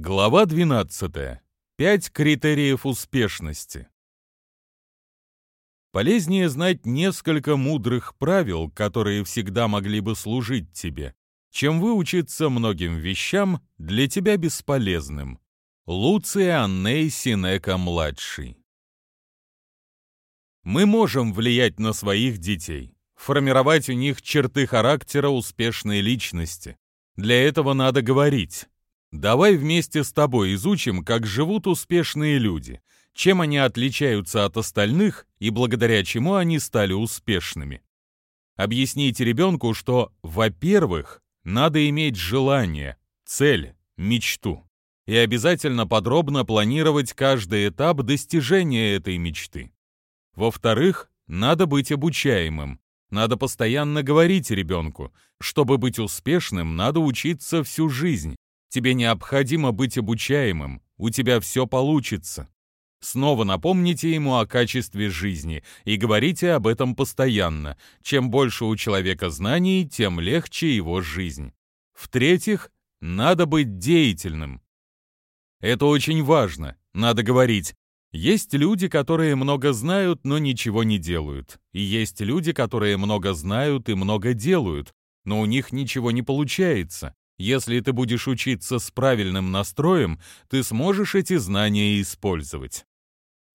Глава 12. Пять критериев успешности. Полезнее знать несколько мудрых правил, которые всегда могли бы служить тебе, чем выучиться многим вещам для тебя бесполезным. Луций Анней Синека-младший. Мы можем влиять на своих детей, формировать у них черты характера успешной личности. Для этого надо говорить, Давай вместе с тобой изучим, как живут успешные люди, чем они отличаются от остальных и благодаря чему они стали успешными. Объясните ребенку, что, во-первых, надо иметь желание, цель, мечту и обязательно подробно планировать каждый этап достижения этой мечты. Во-вторых, надо быть обучаемым. Надо постоянно говорить ребенку, чтобы быть успешным, надо учиться всю жизнь, Тебе необходимо быть обучаемым, у тебя все получится. Снова напомните ему о качестве жизни и говорите об этом постоянно. Чем больше у человека знаний, тем легче его жизнь. В-третьих, надо быть деятельным. Это очень важно. Надо говорить, есть люди, которые много знают, но ничего не делают. И есть люди, которые много знают и много делают, но у них ничего не получается. Если ты будешь учиться с правильным настроем, ты сможешь эти знания использовать.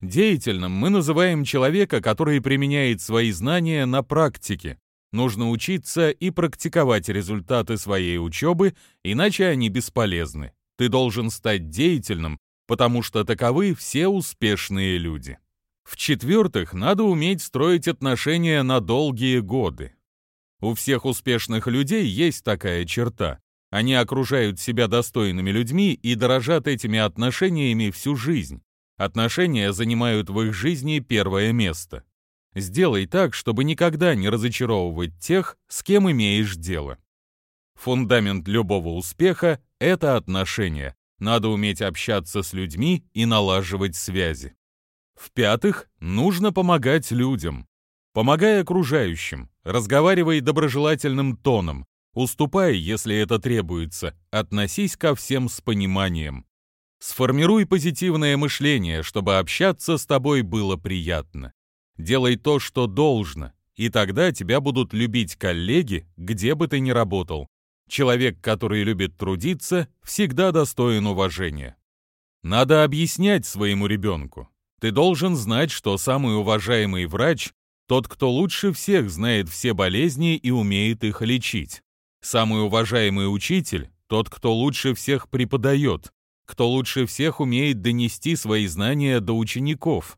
Деятельным мы называем человека, который применяет свои знания на практике. Нужно учиться и практиковать результаты своей учебы, иначе они бесполезны. Ты должен стать деятельным, потому что таковы все успешные люди. В-четвертых, надо уметь строить отношения на долгие годы. У всех успешных людей есть такая черта. Они окружают себя достойными людьми и дорожат этими отношениями всю жизнь. Отношения занимают в их жизни первое место. Сделай так, чтобы никогда не разочаровывать тех, с кем имеешь дело. Фундамент любого успеха — это отношения. Надо уметь общаться с людьми и налаживать связи. В-пятых, нужно помогать людям. Помогай окружающим, разговаривай доброжелательным тоном, Уступай, если это требуется, относись ко всем с пониманием. Сформируй позитивное мышление, чтобы общаться с тобой было приятно. Делай то, что должно, и тогда тебя будут любить коллеги, где бы ты ни работал. Человек, который любит трудиться, всегда достоин уважения. Надо объяснять своему ребенку. Ты должен знать, что самый уважаемый врач – тот, кто лучше всех знает все болезни и умеет их лечить. Самый уважаемый учитель — тот, кто лучше всех преподает, кто лучше всех умеет донести свои знания до учеников.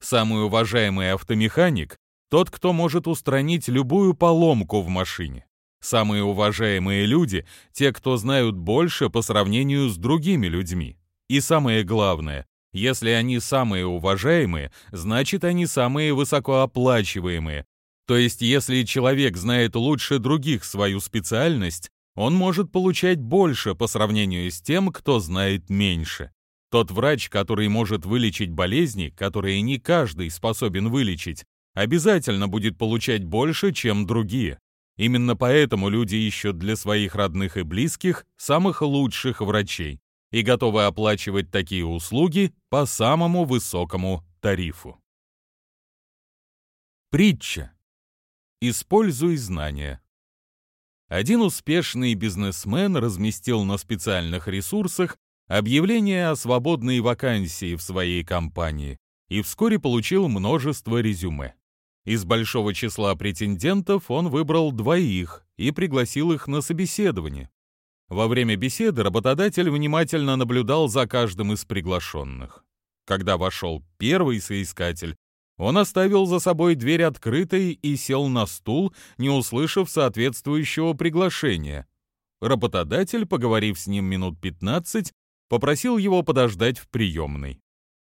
Самый уважаемый автомеханик — тот, кто может устранить любую поломку в машине. Самые уважаемые люди — те, кто знают больше по сравнению с другими людьми. И самое главное, если они самые уважаемые, значит они самые высокооплачиваемые, то есть, если человек знает лучше других свою специальность, он может получать больше по сравнению с тем, кто знает меньше. Тот врач, который может вылечить болезни, которые не каждый способен вылечить, обязательно будет получать больше, чем другие. Именно поэтому люди ищут для своих родных и близких самых лучших врачей и готовы оплачивать такие услуги по самому высокому тарифу. Притча. Используй знания. Один успешный бизнесмен разместил на специальных ресурсах объявление о свободной вакансии в своей компании и вскоре получил множество резюме. Из большого числа претендентов он выбрал двоих и пригласил их на собеседование. Во время беседы работодатель внимательно наблюдал за каждым из приглашенных. Когда вошел первый соискатель, он оставил за собой дверь открытой и сел на стул, не услышав соответствующего приглашения. Работодатель, поговорив с ним минут 15, попросил его подождать в приемной.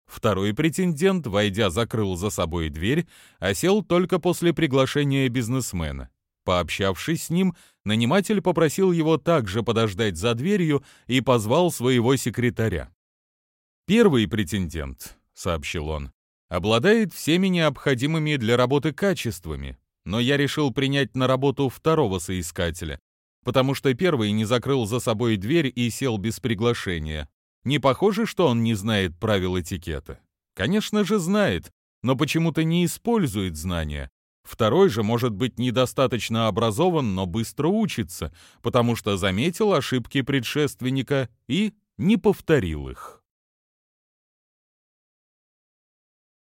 Второй претендент, войдя, закрыл за собой дверь, а сел только после приглашения бизнесмена. Пообщавшись с ним, наниматель попросил его также подождать за дверью и позвал своего секретаря. «Первый претендент», — сообщил он, обладает всеми необходимыми для работы качествами, но я решил принять на работу второго соискателя. потому что первый не закрыл за собой дверь и сел без приглашения. Не похоже, что он не знает правил этикета. Конечно же, знает, но почему-то не использует знания. Второй же может быть недостаточно образован, но быстро учится, потому что заметил ошибки предшественника и не повторил их.